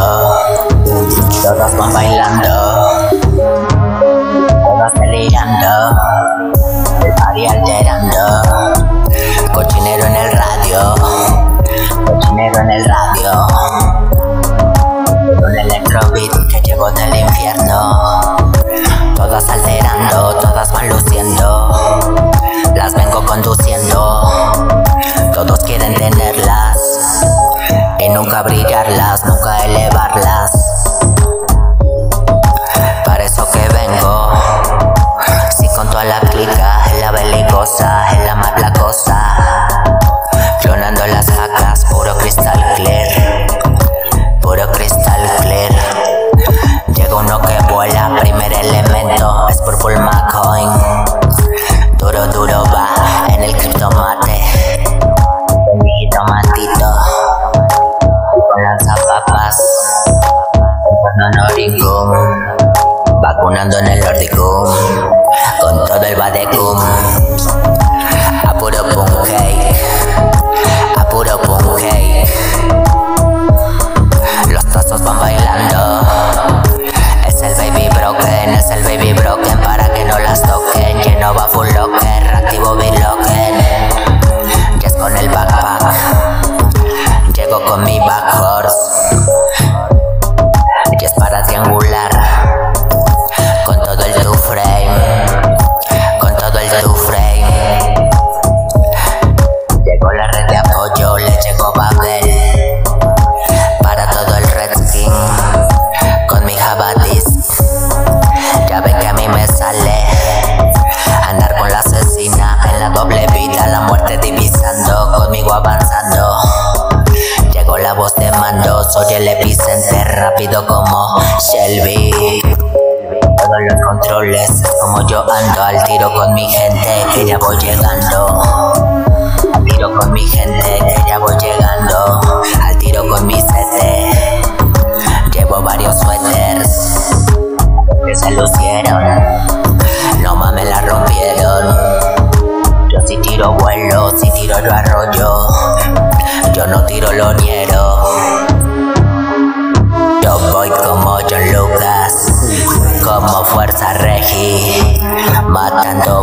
bailando, todos van bailando, todos peleando, el alterando, cochinero en el radio, cochinero en el radio, un electrobeat que llevo del infierno, todas alterando, todas van luciendo, las vengo conduciendo. Nunca elevarlas. En el Ordicum, con todo el Badecum. A puro punk cake, a puro punk cake. Los tazos van bailando. Es el baby broken, es el baby broken para que no las toquen. Lleno va full locker, activo locker. Ya es con el backpack. Llego con mi back soy el epicenter rápido como Shelby. Todos los controles, como yo ando al tiro con mi gente, que ya voy llegando. Al tiro con mi gente, que ya voy llegando. Al tiro con mi sete. Llevo varios suéteres que se lucieron. No mames, la rompieron. Yo si tiro vuelo, si tiro yo arroyo. Yo no tiro lo niero. 感动。